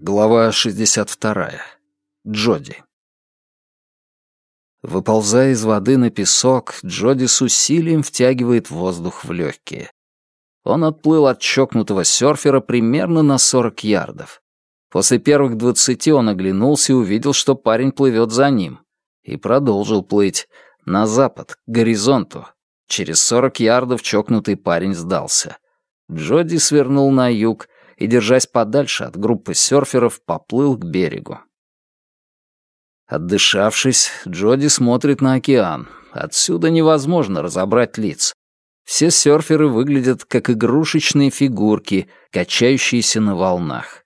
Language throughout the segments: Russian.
Глава 62. Джоди. Выползая из воды на песок, Джоди с усилием втягивает воздух в легкие. Он отплыл от чокнутого серфера примерно на 40 ярдов. После первых двадцати он оглянулся и увидел, что парень плывет за ним. И продолжил плыть. На запад, к горизонту. Через 40 ярдов чокнутый парень сдался. Джоди свернул на юг и, держась подальше от группы серферов, поплыл к берегу. Отдышавшись, Джоди смотрит на океан. Отсюда невозможно разобрать лиц. Все серферы выглядят как игрушечные фигурки, качающиеся на волнах.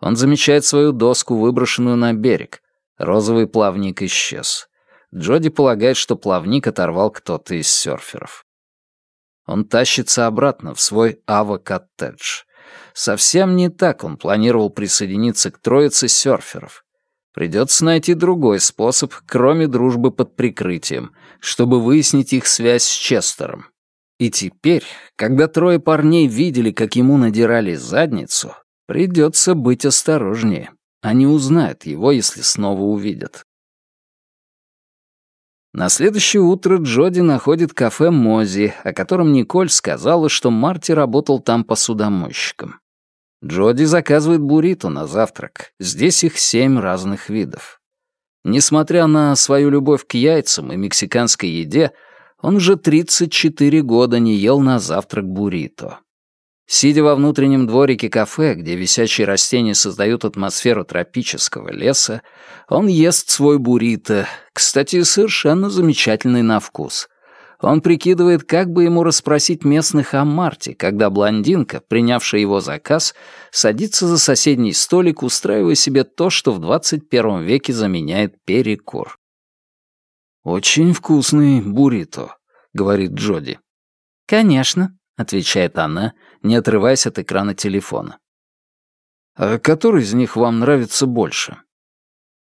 Он замечает свою доску, выброшенную на берег. Розовый плавник исчез. Джоди полагает, что плавник оторвал кто-то из серферов. Он тащится обратно в свой ава-коттедж. Совсем не так он планировал присоединиться к троице серферов. Придется найти другой способ, кроме дружбы под прикрытием, чтобы выяснить их связь с Честером. И теперь, когда трое парней видели, как ему надирали задницу, придется быть осторожнее. Они узнают его, если снова увидят. На следующее утро Джоди находит кафе Мози, о котором Николь сказала, что Марти работал там посудомойщиком. Джоди заказывает буррито на завтрак. Здесь их семь разных видов. Несмотря на свою любовь к яйцам и мексиканской еде, он уже 34 года не ел на завтрак буррито. Сидя во внутреннем дворике кафе, где висячие растения создают атмосферу тропического леса, он ест свой буррито, кстати, совершенно замечательный на вкус. Он прикидывает, как бы ему расспросить местных о Марте, когда блондинка, принявшая его заказ, садится за соседний столик, устраивая себе то, что в 21 веке заменяет перекур. «Очень вкусный буррито», — говорит Джоди. «Конечно», — отвечает она, не отрываясь от экрана телефона. «А который из них вам нравится больше?»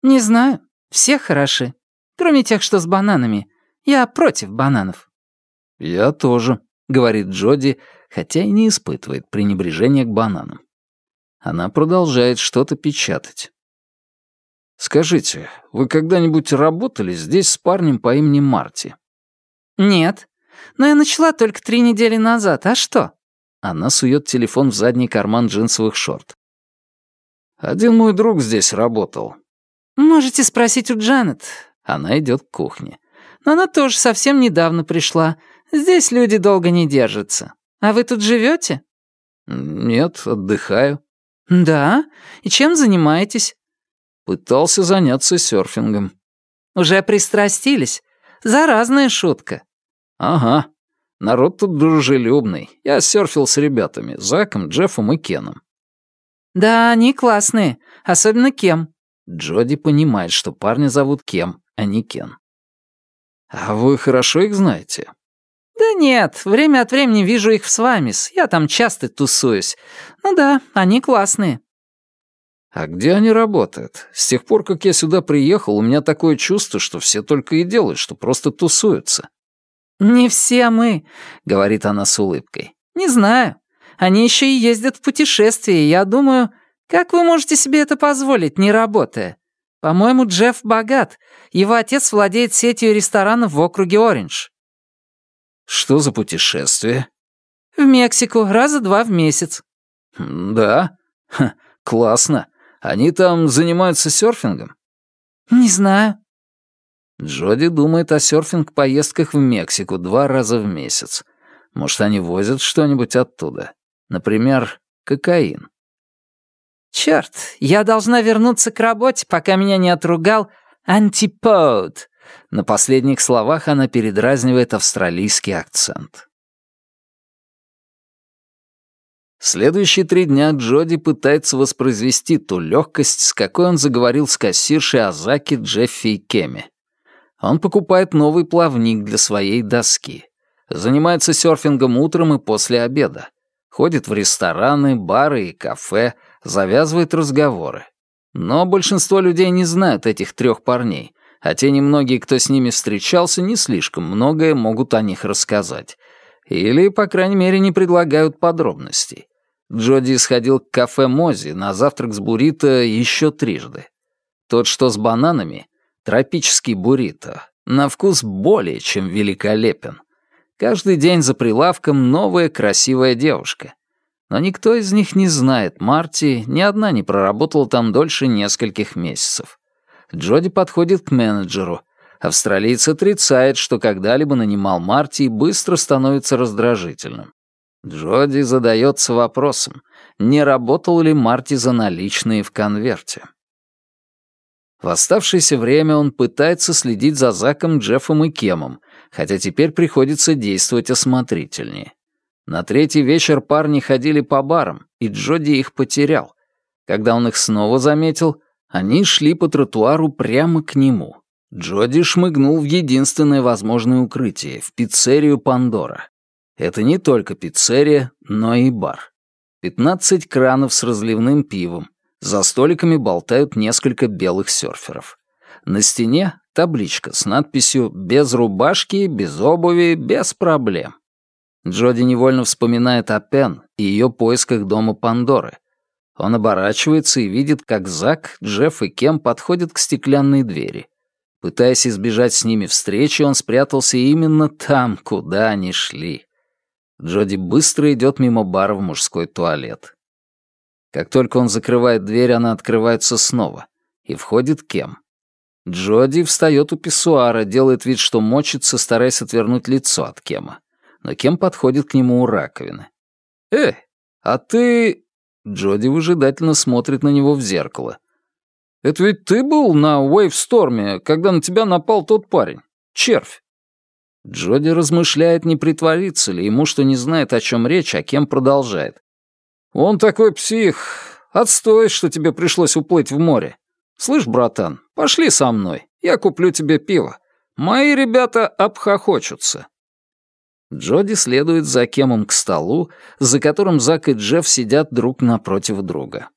«Не знаю. Все хороши. Кроме тех, что с бананами. Я против бананов». «Я тоже», — говорит Джоди, хотя и не испытывает пренебрежения к бананам. Она продолжает что-то печатать. «Скажите, вы когда-нибудь работали здесь с парнем по имени Марти?» «Нет. Но я начала только три недели назад. А что?» Она сует телефон в задний карман джинсовых шорт. «Один мой друг здесь работал». «Можете спросить у Джанет». Она идет к кухне. «Но она тоже совсем недавно пришла. Здесь люди долго не держатся. А вы тут живете? Нет, отдыхаю. Да? И чем занимаетесь? Пытался заняться серфингом. Уже пристрастились? Заразная шутка. Ага. Народ тут дружелюбный. Я серфил с ребятами, Заком, Джеффом и Кеном. Да, они классные. Особенно Кем. Джоди понимает, что парня зовут Кем, а не Кен. А вы хорошо их знаете? «Да нет, время от времени вижу их в Свамис. Я там часто тусуюсь. Ну да, они классные». «А где они работают? С тех пор, как я сюда приехал, у меня такое чувство, что все только и делают, что просто тусуются». «Не все мы», — говорит она с улыбкой. «Не знаю. Они еще и ездят в путешествия, я думаю, как вы можете себе это позволить, не работая? По-моему, Джефф богат. Его отец владеет сетью ресторанов в округе Ориндж. Что за путешествие? В Мексику, раза два в месяц. Да? Ха, классно. Они там занимаются серфингом? Не знаю. Джоди думает о серфинг-поездках в Мексику два раза в месяц. Может, они возят что-нибудь оттуда? Например, кокаин. Черт, я должна вернуться к работе, пока меня не отругал антипод. На последних словах она передразнивает австралийский акцент. Следующие три дня Джоди пытается воспроизвести ту легкость, с какой он заговорил с кассиршей Азаки, Джеффи и Кеми. Он покупает новый плавник для своей доски. Занимается серфингом утром и после обеда. Ходит в рестораны, бары и кафе, завязывает разговоры. Но большинство людей не знают этих трех парней, а те немногие, кто с ними встречался, не слишком многое могут о них рассказать. Или, по крайней мере, не предлагают подробностей. Джоди сходил к кафе Мози на завтрак с буррито еще трижды. Тот, что с бананами, тропический буррито, на вкус более чем великолепен. Каждый день за прилавком новая красивая девушка. Но никто из них не знает Марти, ни одна не проработала там дольше нескольких месяцев. Джоди подходит к менеджеру. Австралиец отрицает, что когда-либо нанимал Марти и быстро становится раздражительным. Джоди задается вопросом, не работал ли Марти за наличные в конверте. В оставшееся время он пытается следить за Заком, Джеффом и Кемом, хотя теперь приходится действовать осмотрительнее. На третий вечер парни ходили по барам, и Джоди их потерял. Когда он их снова заметил, они шли по тротуару прямо к нему. Джоди шмыгнул в единственное возможное укрытие, в пиццерию «Пандора». Это не только пиццерия, но и бар. Пятнадцать кранов с разливным пивом. За столиками болтают несколько белых серферов. На стене табличка с надписью «Без рубашки, без обуви, без проблем». Джоди невольно вспоминает о Пен и ее поисках дома Пандоры. Он оборачивается и видит, как Зак, Джефф и Кем подходят к стеклянной двери. Пытаясь избежать с ними встречи, он спрятался именно там, куда они шли. Джоди быстро идет мимо бара в мужской туалет. Как только он закрывает дверь, она открывается снова. И входит Кем. Джоди встает у писсуара, делает вид, что мочится, стараясь отвернуть лицо от Кема. Но Кем подходит к нему у раковины. «Эй, а ты...» Джоди выжидательно смотрит на него в зеркало. «Это ведь ты был на Уэйвсторме, когда на тебя напал тот парень? Червь?» Джоди размышляет, не притвориться ли ему, что не знает, о чем речь, а кем продолжает. «Он такой псих. Отстой, что тебе пришлось уплыть в море. Слышь, братан, пошли со мной. Я куплю тебе пиво. Мои ребята обхохочутся». Джоди следует за Кемом к столу, за которым Зак и Джефф сидят друг напротив друга.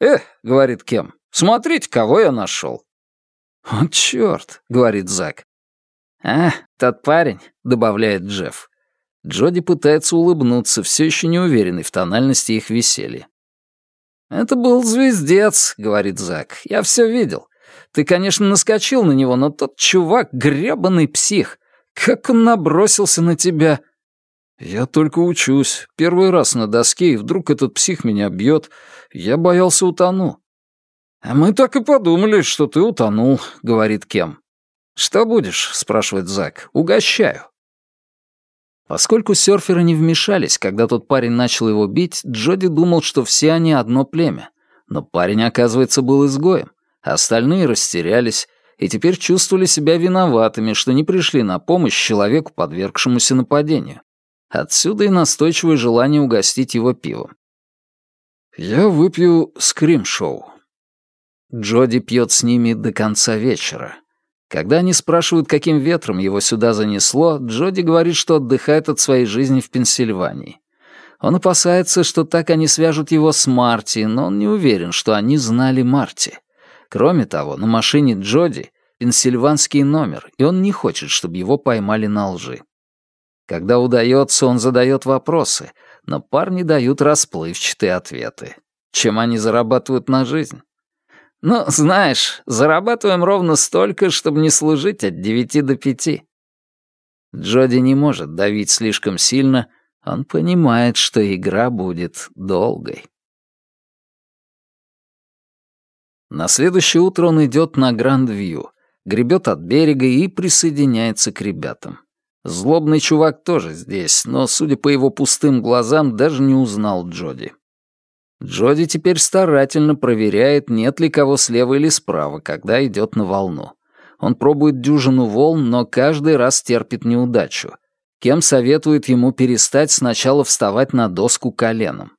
«Эх», — говорит Кем, — «смотрите, кого я нашел». «О, черт», — говорит Зак, «А, тот парень», — добавляет Джефф. Джоди пытается улыбнуться, все еще не уверенный в тональности их веселья. «Это был звездец», — говорит Зак. «Я все видел. Ты, конечно, наскочил на него, но тот чувак — гребаный псих. Как он набросился на тебя!» «Я только учусь. Первый раз на доске, и вдруг этот псих меня бьет. Я боялся утону». «А мы так и подумали, что ты утонул», — говорит Кем. «Что будешь?» — спрашивает Зак. «Угощаю». Поскольку серферы не вмешались, когда тот парень начал его бить, Джоди думал, что все они одно племя. Но парень, оказывается, был изгоем, остальные растерялись и теперь чувствовали себя виноватыми, что не пришли на помощь человеку, подвергшемуся нападению. Отсюда и настойчивое желание угостить его пивом. «Я выпью скрим-шоу». Джоди пьет с ними до конца вечера. Когда они спрашивают, каким ветром его сюда занесло, Джоди говорит, что отдыхает от своей жизни в Пенсильвании. Он опасается, что так они свяжут его с Марти, но он не уверен, что они знали Марти. Кроме того, на машине Джоди пенсильванский номер, и он не хочет, чтобы его поймали на лжи. Когда удается, он задает вопросы, но парни дают расплывчатые ответы. Чем они зарабатывают на жизнь? Ну, знаешь, зарабатываем ровно столько, чтобы не служить от девяти до пяти. Джоди не может давить слишком сильно, он понимает, что игра будет долгой. На следующее утро он идет на Гранд-Вью, гребет от берега и присоединяется к ребятам. Злобный чувак тоже здесь, но, судя по его пустым глазам, даже не узнал Джоди. Джоди теперь старательно проверяет, нет ли кого слева или справа, когда идет на волну. Он пробует дюжину волн, но каждый раз терпит неудачу. Кем советует ему перестать сначала вставать на доску коленом.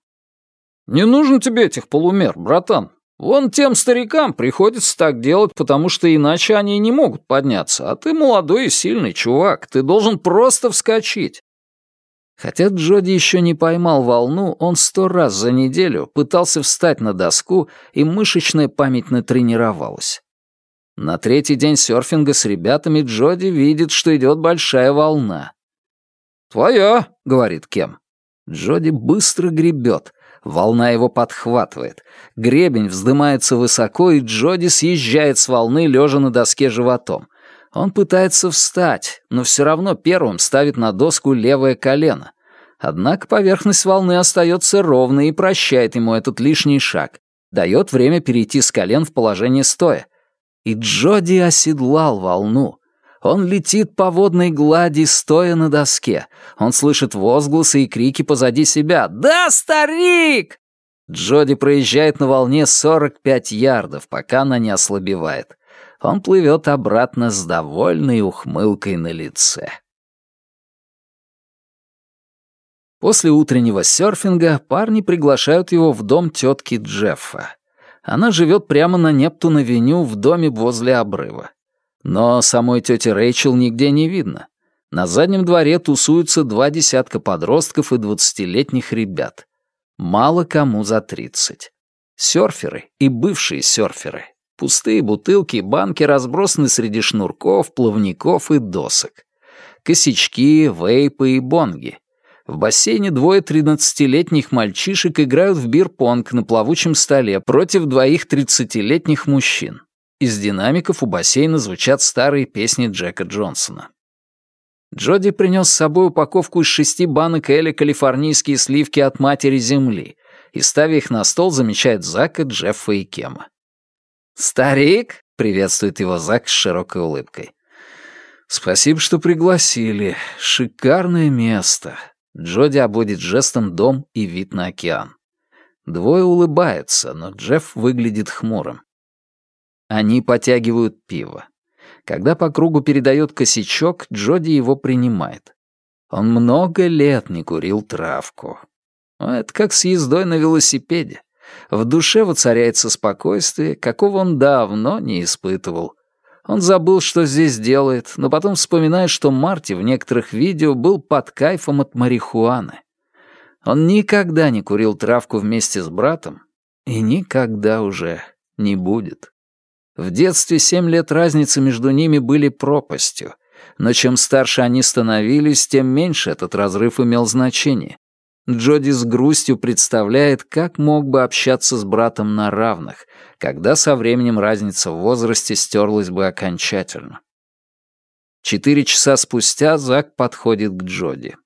«Не нужно тебе этих полумер, братан. Вон тем старикам приходится так делать, потому что иначе они не могут подняться. А ты молодой и сильный чувак, ты должен просто вскочить. Хотя Джоди еще не поймал волну, он сто раз за неделю пытался встать на доску, и мышечная память натренировалась. На третий день серфинга с ребятами Джоди видит, что идет большая волна. «Твоя», — говорит Кем. Джоди быстро гребет. Волна его подхватывает. Гребень вздымается высоко, и Джоди съезжает с волны, лежа на доске животом. Он пытается встать, но все равно первым ставит на доску левое колено. Однако поверхность волны остается ровной и прощает ему этот лишний шаг. Дает время перейти с колен в положение стоя. И Джоди оседлал волну. Он летит по водной глади, стоя на доске. Он слышит возгласы и крики позади себя. «Да, старик!» Джоди проезжает на волне 45 ярдов, пока она не ослабевает. Он плывет обратно с довольной ухмылкой на лице. После утреннего серфинга парни приглашают его в дом тетки Джеффа. Она живет прямо на Нептуна-Веню в доме возле обрыва. Но самой тети Рэйчел нигде не видно. На заднем дворе тусуются два десятка подростков и двадцатилетних ребят. Мало кому за тридцать. Сёрферы и бывшие сёрферы. Пустые бутылки и банки разбросаны среди шнурков, плавников и досок. Косячки, вейпы и бонги. В бассейне двое тринадцатилетних мальчишек играют в бир-понг на плавучем столе против двоих тридцатилетних мужчин. Из динамиков у бассейна звучат старые песни Джека Джонсона. Джоди принес с собой упаковку из шести банок Эля калифорнийские сливки от матери земли и, ставя их на стол, замечает Зака, Джеффа и Кема. «Старик!» — приветствует его Зак с широкой улыбкой. «Спасибо, что пригласили. Шикарное место». Джоди обводит жестом дом и вид на океан. Двое улыбаются, но Джефф выглядит хмурым. Они потягивают пиво. Когда по кругу передает косячок, Джоди его принимает. Он много лет не курил травку. Это как с ездой на велосипеде. В душе воцаряется спокойствие, какого он давно не испытывал. Он забыл, что здесь делает, но потом вспоминает, что Марти в некоторых видео был под кайфом от марихуаны. Он никогда не курил травку вместе с братом и никогда уже не будет. В детстве семь лет разницы между ними были пропастью, но чем старше они становились, тем меньше этот разрыв имел значение. Джоди с грустью представляет, как мог бы общаться с братом на равных, когда со временем разница в возрасте стерлась бы окончательно. Четыре часа спустя Зак подходит к Джоди.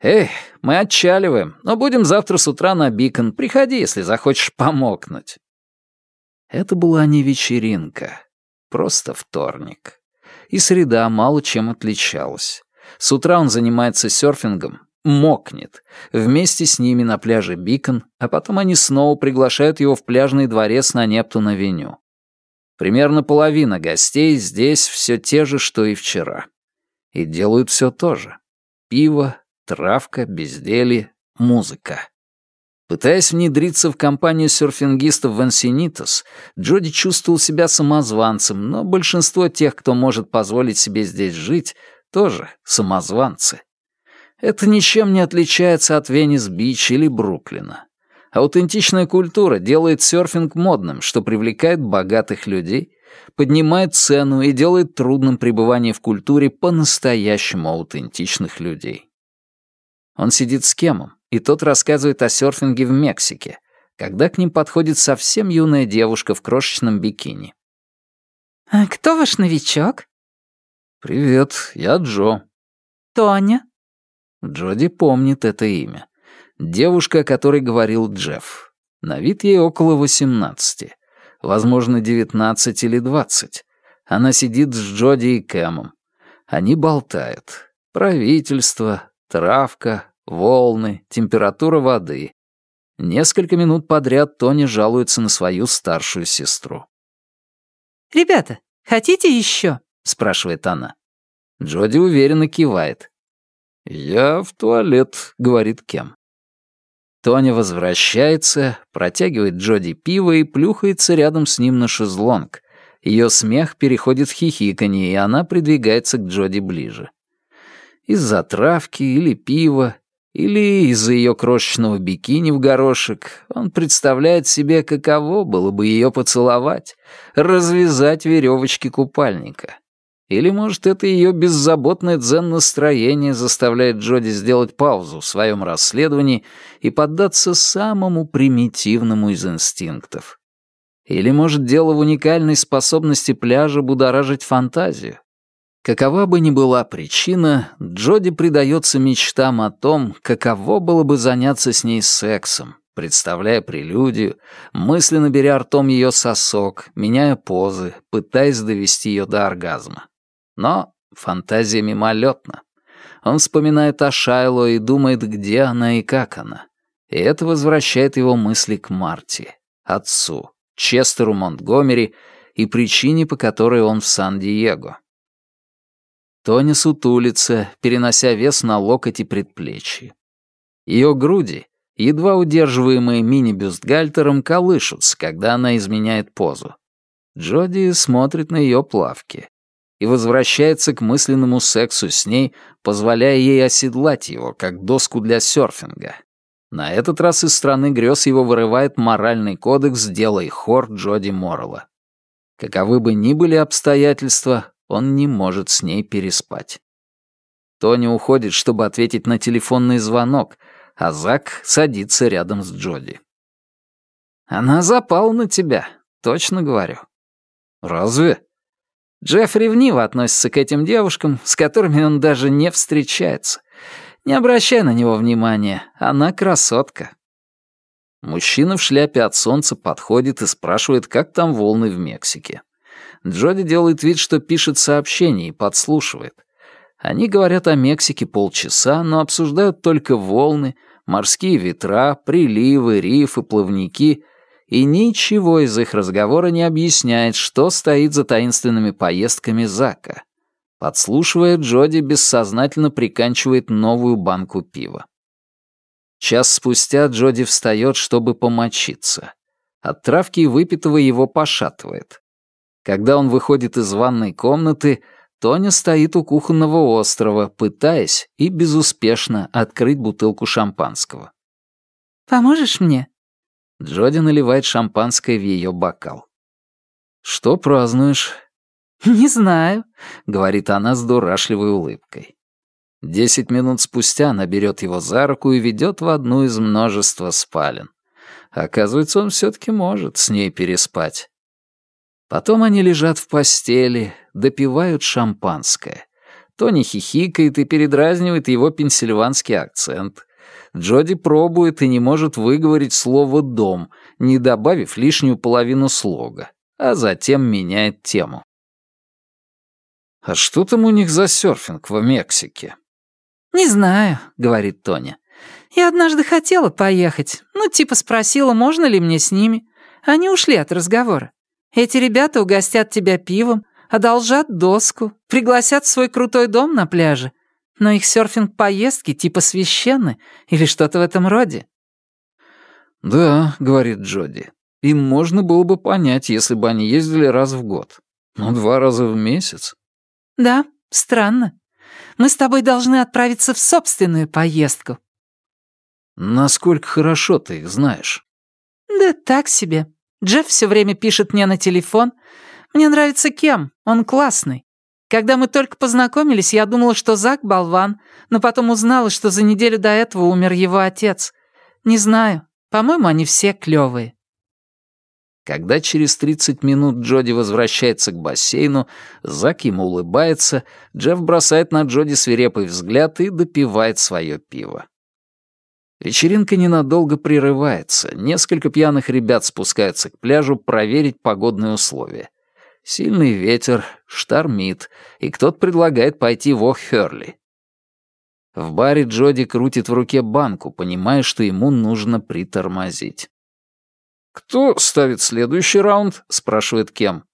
«Эй, мы отчаливаем, но будем завтра с утра на Бикон. Приходи, если захочешь помокнуть». Это была не вечеринка, просто вторник. И среда мало чем отличалась. С утра он занимается серфингом, мокнет. Вместе с ними на пляже Бикон, а потом они снова приглашают его в пляжный дворец на Нептуна-Веню. Примерно половина гостей здесь все те же, что и вчера. И делают все то же. Пиво, травка, безделье, музыка. Пытаясь внедриться в компанию серфингистов в Энсинитос, Джоди чувствовал себя самозванцем, но большинство тех, кто может позволить себе здесь жить, тоже самозванцы. Это ничем не отличается от Венес-Бич или Бруклина. Аутентичная культура делает серфинг модным, что привлекает богатых людей, поднимает цену и делает трудным пребывание в культуре по-настоящему аутентичных людей. Он сидит с Кемом, и тот рассказывает о серфинге в Мексике, когда к ним подходит совсем юная девушка в крошечном бикини. «А кто ваш новичок?» «Привет, я Джо». «Тоня?» Джоди помнит это имя. Девушка, о которой говорил Джефф. На вид ей около восемнадцати. Возможно, девятнадцать или двадцать. Она сидит с Джоди и Кэмом. Они болтают. Правительство, травка, волны, температура воды. Несколько минут подряд Тони жалуется на свою старшую сестру. «Ребята, хотите еще?» — спрашивает она. Джоди уверенно кивает. «Я в туалет», — говорит Кем. Тоня возвращается, протягивает Джоди пиво и плюхается рядом с ним на шезлонг. Ее смех переходит в хихиканье, и она придвигается к Джоди ближе. Из-за травки или пива, или из-за ее крошечного бикини в горошек он представляет себе, каково было бы ее поцеловать, развязать веревочки купальника. Или, может, это ее беззаботное дзен-настроение заставляет Джоди сделать паузу в своем расследовании и поддаться самому примитивному из инстинктов. Или, может, дело в уникальной способности пляжа будоражить фантазию. Какова бы ни была причина, Джоди предается мечтам о том, каково было бы заняться с ней сексом, представляя прелюдию, мысленно беря ртом ее сосок, меняя позы, пытаясь довести ее до оргазма. Но фантазия мимолетна. Он вспоминает о Шайло и думает, где она и как она. И это возвращает его мысли к Марти, отцу, Честеру Монтгомери и причине, по которой он в Сан-Диего. Тоня сутулится, перенося вес на локоть и предплечье. Ее груди, едва удерживаемые мини-бюстгальтером, колышутся, когда она изменяет позу. Джоди смотрит на ее плавки и возвращается к мысленному сексу с ней, позволяя ей оседлать его, как доску для серфинга. На этот раз из страны грез его вырывает моральный кодекс «Делай хор» Джоди Моррелла. Каковы бы ни были обстоятельства, он не может с ней переспать. Тони уходит, чтобы ответить на телефонный звонок, а Зак садится рядом с Джоди. «Она запала на тебя, точно говорю». «Разве?» Джефф ревниво относится к этим девушкам, с которыми он даже не встречается. Не обращай на него внимания, она красотка. Мужчина в шляпе от солнца подходит и спрашивает, как там волны в Мексике. Джоди делает вид, что пишет сообщение и подслушивает. Они говорят о Мексике полчаса, но обсуждают только волны, морские ветра, приливы, рифы, плавники и ничего из их разговора не объясняет, что стоит за таинственными поездками Зака. Подслушивая, Джоди бессознательно приканчивает новую банку пива. Час спустя Джоди встает, чтобы помочиться. От травки и выпитого его пошатывает. Когда он выходит из ванной комнаты, Тоня стоит у кухонного острова, пытаясь и безуспешно открыть бутылку шампанского. «Поможешь мне?» Джоди наливает шампанское в ее бокал. «Что празднуешь?» «Не знаю», — говорит она с дурашливой улыбкой. Десять минут спустя она берет его за руку и ведет в одну из множества спален. Оказывается, он все-таки может с ней переспать. Потом они лежат в постели, допивают шампанское. Тони хихикает и передразнивает его пенсильванский акцент. Джоди пробует и не может выговорить слово «дом», не добавив лишнюю половину слога, а затем меняет тему. «А что там у них за серфинг в Мексике?» «Не знаю», — говорит Тоня. «Я однажды хотела поехать. Ну, типа спросила, можно ли мне с ними. Они ушли от разговора. Эти ребята угостят тебя пивом, одолжат доску, пригласят в свой крутой дом на пляже. Но их серфинг-поездки типа священны или что-то в этом роде». «Да», — говорит Джоди, — «им можно было бы понять, если бы они ездили раз в год. Но два раза в месяц». «Да, странно. Мы с тобой должны отправиться в собственную поездку». «Насколько хорошо ты их знаешь?» «Да так себе. Джефф все время пишет мне на телефон. Мне нравится Кем, он классный. Когда мы только познакомились, я думала, что Зак — болван, но потом узнала, что за неделю до этого умер его отец. Не знаю, по-моему, они все клёвые. Когда через 30 минут Джоди возвращается к бассейну, Зак ему улыбается, Джефф бросает на Джоди свирепый взгляд и допивает свое пиво. Вечеринка ненадолго прерывается. Несколько пьяных ребят спускаются к пляжу проверить погодные условия. Сильный ветер, штормит, и кто-то предлагает пойти в О'Херли. В баре Джоди крутит в руке банку, понимая, что ему нужно притормозить. «Кто ставит следующий раунд?» — спрашивает Кем.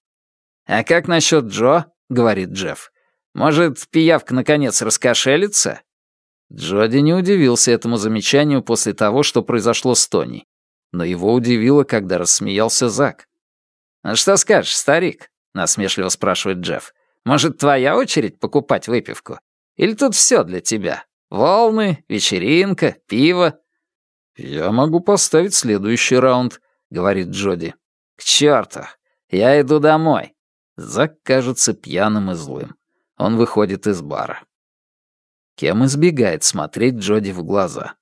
«А как насчет Джо?» — говорит Джефф. «Может, пиявка наконец раскошелится?» Джоди не удивился этому замечанию после того, что произошло с Тони. Но его удивило, когда рассмеялся Зак. «А что скажешь, старик?» — насмешливо спрашивает Джефф. «Может, твоя очередь покупать выпивку? Или тут все для тебя? Волны, вечеринка, пиво?» «Я могу поставить следующий раунд», — говорит Джоди. «К черту! Я иду домой!» Зак кажется пьяным и злым. Он выходит из бара. Кем избегает смотреть Джоди в глаза.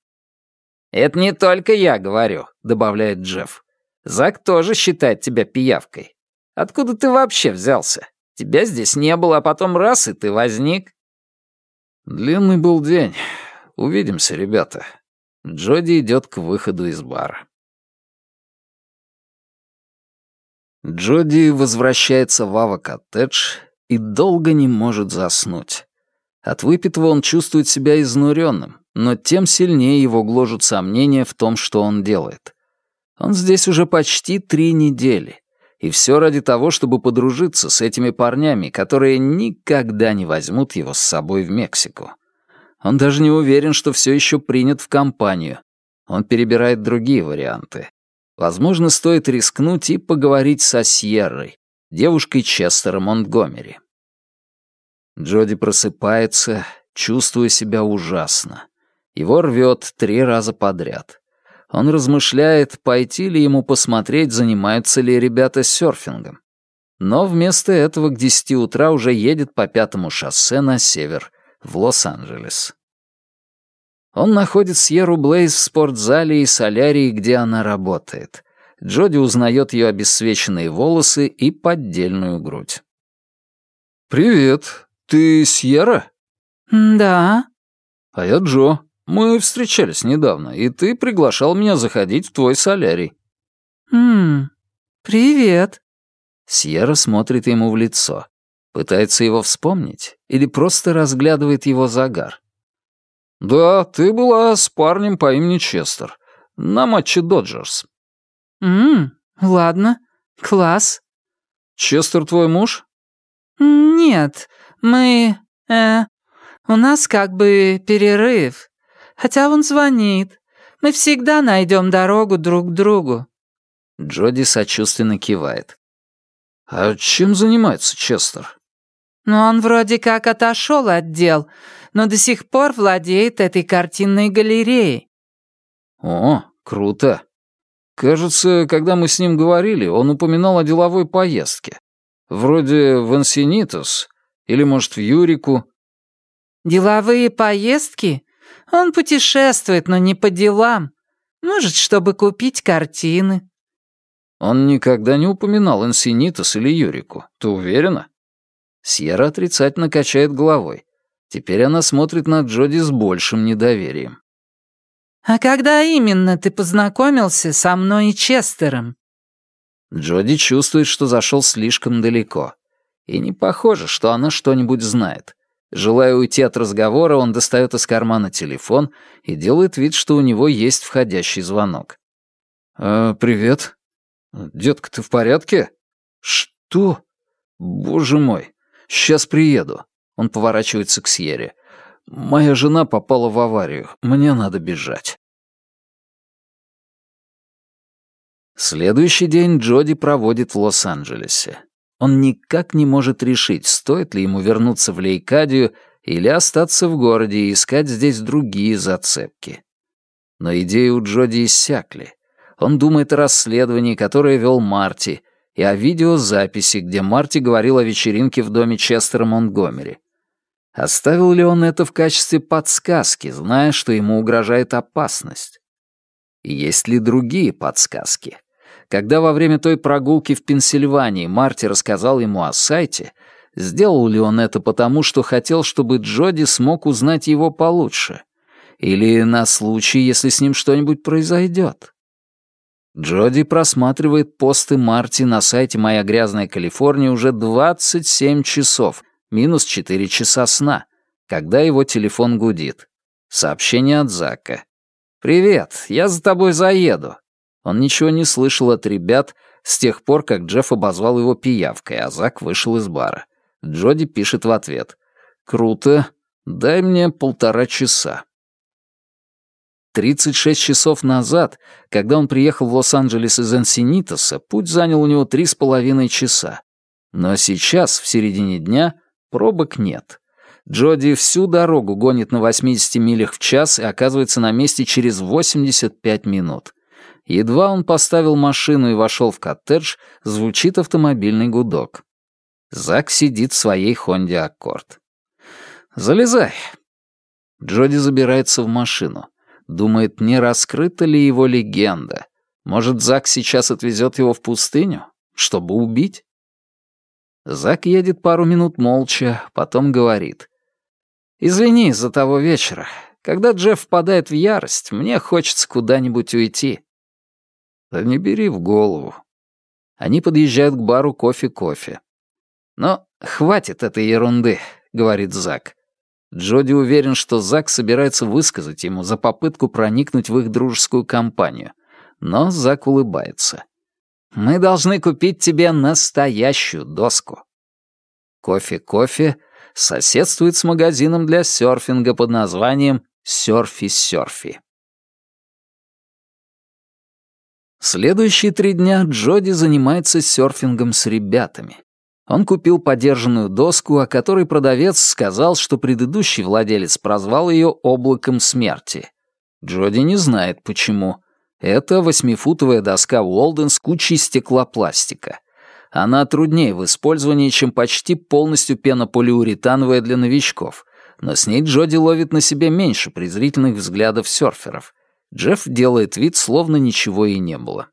«Это не только я говорю», — добавляет Джефф. «Зак тоже считает тебя пиявкой. Откуда ты вообще взялся? Тебя здесь не было, а потом раз, и ты возник». Длинный был день. Увидимся, ребята. Джоди идет к выходу из бара. Джоди возвращается в Ава-коттедж и долго не может заснуть. От выпитого он чувствует себя изнуренным, но тем сильнее его гложут сомнения в том, что он делает. Он здесь уже почти три недели, и все ради того, чтобы подружиться с этими парнями, которые никогда не возьмут его с собой в Мексику. Он даже не уверен, что все еще принят в компанию. Он перебирает другие варианты. Возможно, стоит рискнуть и поговорить со Сьеррой, девушкой Честера Монтгомери. Джоди просыпается, чувствуя себя ужасно. Его рвет три раза подряд. Он размышляет, пойти ли ему посмотреть, занимаются ли ребята серфингом. Но вместо этого к десяти утра уже едет по пятому шоссе на север, в Лос-Анджелес. Он находит Сьерру Блейз в спортзале и солярии, где она работает. Джоди узнает ее обесцвеченные волосы и поддельную грудь. «Привет. Ты Сьерра?» «Да». «А я Джо. Мы встречались недавно, и ты приглашал меня заходить в твой солярий». «Ммм, привет». Сьерра смотрит ему в лицо. Пытается его вспомнить или просто разглядывает его загар. «Да, ты была с парнем по имени Честер. На матче Доджерс». «Ммм, ладно. Класс». «Честер твой муж?» «Нет, мы... э... У нас как бы перерыв. Хотя он звонит. Мы всегда найдем дорогу друг к другу». Джоди сочувственно кивает. «А чем занимается Честер?» «Ну, он вроде как отошел от дел, но до сих пор владеет этой картинной галереей». «О, круто. Кажется, когда мы с ним говорили, он упоминал о деловой поездке. Вроде в Энсинитос или, может, в Юрику». «Деловые поездки? Он путешествует, но не по делам. Может, чтобы купить картины». Он никогда не упоминал Энсинитос или Юрику. Ты уверена? Сьерра отрицательно качает головой. Теперь она смотрит на Джоди с большим недоверием. «А когда именно ты познакомился со мной и Честером?» Джоди чувствует, что зашел слишком далеко. И не похоже, что она что-нибудь знает. Желая уйти от разговора, он достает из кармана телефон и делает вид, что у него есть входящий звонок. «Э, «Привет. Детка, ты в порядке?» «Что? Боже мой. Сейчас приеду». Он поворачивается к Сьере. «Моя жена попала в аварию. Мне надо бежать». Следующий день Джоди проводит в Лос-Анджелесе. Он никак не может решить, стоит ли ему вернуться в Лейкадию или остаться в городе и искать здесь другие зацепки. Но идеи у Джоди иссякли. Он думает о расследовании, которое вел Марти, и о видеозаписи, где Марти говорил о вечеринке в доме Честера Монтгомери. Оставил ли он это в качестве подсказки, зная, что ему угрожает опасность? И есть ли другие подсказки? Когда во время той прогулки в Пенсильвании Марти рассказал ему о сайте, сделал ли он это потому, что хотел, чтобы Джоди смог узнать его получше? Или на случай, если с ним что-нибудь произойдет? Джоди просматривает посты Марти на сайте «Моя грязная Калифорния» уже 27 часов, минус 4 часа сна, когда его телефон гудит. Сообщение от Зака. «Привет, я за тобой заеду». Он ничего не слышал от ребят с тех пор, как Джефф обозвал его пиявкой, а Зак вышел из бара. Джоди пишет в ответ. «Круто. Дай мне полтора часа». 36 часов назад, когда он приехал в Лос-Анджелес из Энсинитоса, путь занял у него три с половиной часа. Но сейчас, в середине дня, Пробок нет. Джоди всю дорогу гонит на 80 милях в час и оказывается на месте через 85 минут. Едва он поставил машину и вошел в коттедж, звучит автомобильный гудок. Зак сидит в своей Хонде Аккорд. «Залезай». Джоди забирается в машину. Думает, не раскрыта ли его легенда. Может, Зак сейчас отвезет его в пустыню, чтобы убить? Зак едет пару минут молча, потом говорит. «Извини за того вечера. Когда Джефф впадает в ярость, мне хочется куда-нибудь уйти». «Да не бери в голову». Они подъезжают к бару кофе-кофе. «Но хватит этой ерунды», — говорит Зак. Джоди уверен, что Зак собирается высказать ему за попытку проникнуть в их дружескую компанию. Но Зак улыбается. «Мы должны купить тебе настоящую доску». Кофе-кофе соседствует с магазином для серфинга под названием «Серфи-серфи». Следующие три дня Джоди занимается серфингом с ребятами. Он купил подержанную доску, о которой продавец сказал, что предыдущий владелец прозвал ее «облаком смерти». Джоди не знает, почему. Это восьмифутовая доска Уолден с кучей стеклопластика. Она труднее в использовании, чем почти полностью пенополиуретановая для новичков, но с ней Джоди ловит на себе меньше презрительных взглядов серферов. Джефф делает вид, словно ничего и не было.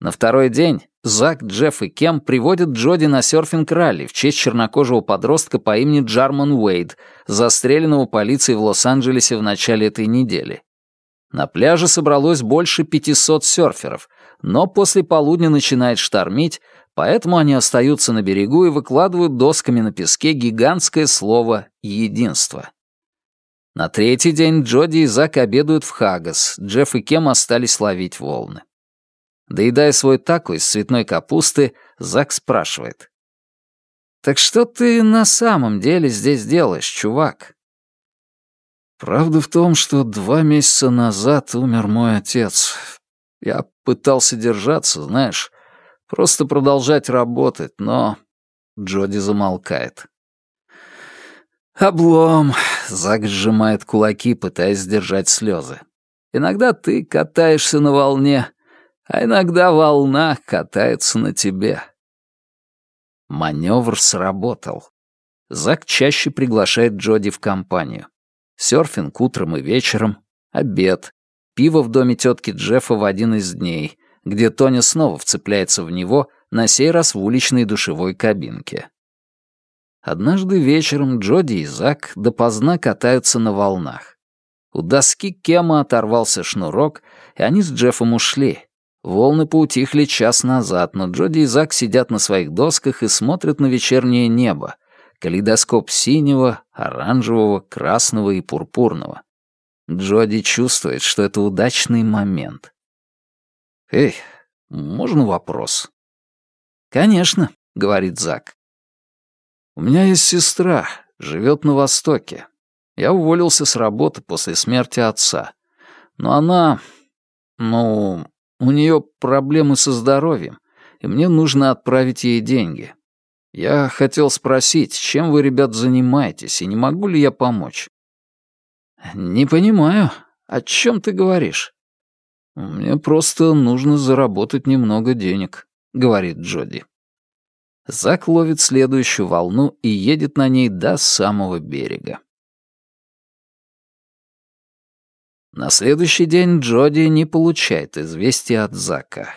На второй день Зак, Джефф и Кем приводят Джоди на серфинг-ралли в честь чернокожего подростка по имени Джарман Уэйд, застреленного полицией в Лос-Анджелесе в начале этой недели. На пляже собралось больше 500 серферов, но после полудня начинает штормить, поэтому они остаются на берегу и выкладывают досками на песке гигантское слово «единство». На третий день Джоди и Зак обедают в Хагас, Джефф и Кем остались ловить волны. Доедая свой тако из цветной капусты, Зак спрашивает. «Так что ты на самом деле здесь делаешь, чувак?» «Правда в том, что два месяца назад умер мой отец. Я пытался держаться, знаешь, просто продолжать работать, но...» Джоди замолкает. «Облом!» — Зак сжимает кулаки, пытаясь сдержать слезы. «Иногда ты катаешься на волне, а иногда волна катается на тебе. Маневр сработал. Зак чаще приглашает Джоди в компанию. Сёрфинг утром и вечером, обед, пиво в доме тетки Джеффа в один из дней, где Тоня снова вцепляется в него, на сей раз в уличной душевой кабинке. Однажды вечером Джоди и Зак допоздна катаются на волнах. У доски Кема оторвался шнурок, и они с Джеффом ушли, Волны поутихли час назад, но Джоди и Зак сидят на своих досках и смотрят на вечернее небо, калейдоскоп синего, оранжевого, красного и пурпурного. Джоди чувствует, что это удачный момент. «Эй, можно вопрос?» «Конечно», — говорит Зак. «У меня есть сестра, живет на Востоке. Я уволился с работы после смерти отца. Но она... ну, у нее проблемы со здоровьем, и мне нужно отправить ей деньги. Я хотел спросить, чем вы, ребят, занимаетесь, и не могу ли я помочь?» «Не понимаю. О чем ты говоришь?» «Мне просто нужно заработать немного денег», — говорит Джоди. Зак ловит следующую волну и едет на ней до самого берега. На следующий день Джоди не получает известия от Зака.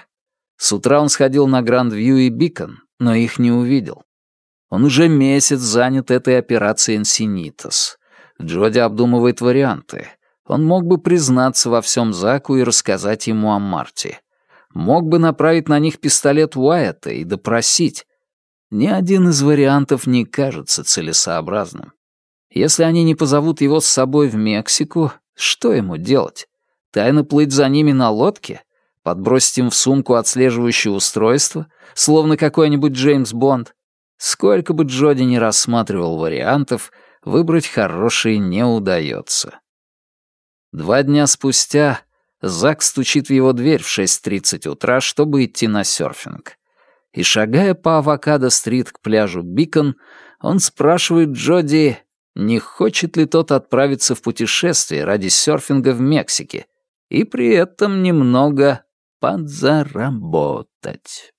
С утра он сходил на Гранд-Вью и Бикон, но их не увидел. Он уже месяц занят этой операцией Энсинитас. Джоди обдумывает варианты. Он мог бы признаться во всем Заку и рассказать ему о Марте. Мог бы направить на них пистолет Уайта и допросить. Ни один из вариантов не кажется целесообразным. Если они не позовут его с собой в Мексику, что ему делать? Тайно плыть за ними на лодке? Подбросить им в сумку отслеживающее устройство, словно какой-нибудь Джеймс Бонд? Сколько бы Джоди не рассматривал вариантов, выбрать хороший не удается. Два дня спустя Зак стучит в его дверь в 6.30 утра, чтобы идти на серфинг. И шагая по Авокадо-стрит к пляжу Бикон, он спрашивает Джоди, не хочет ли тот отправиться в путешествие ради серфинга в Мексике и при этом немного подзаработать.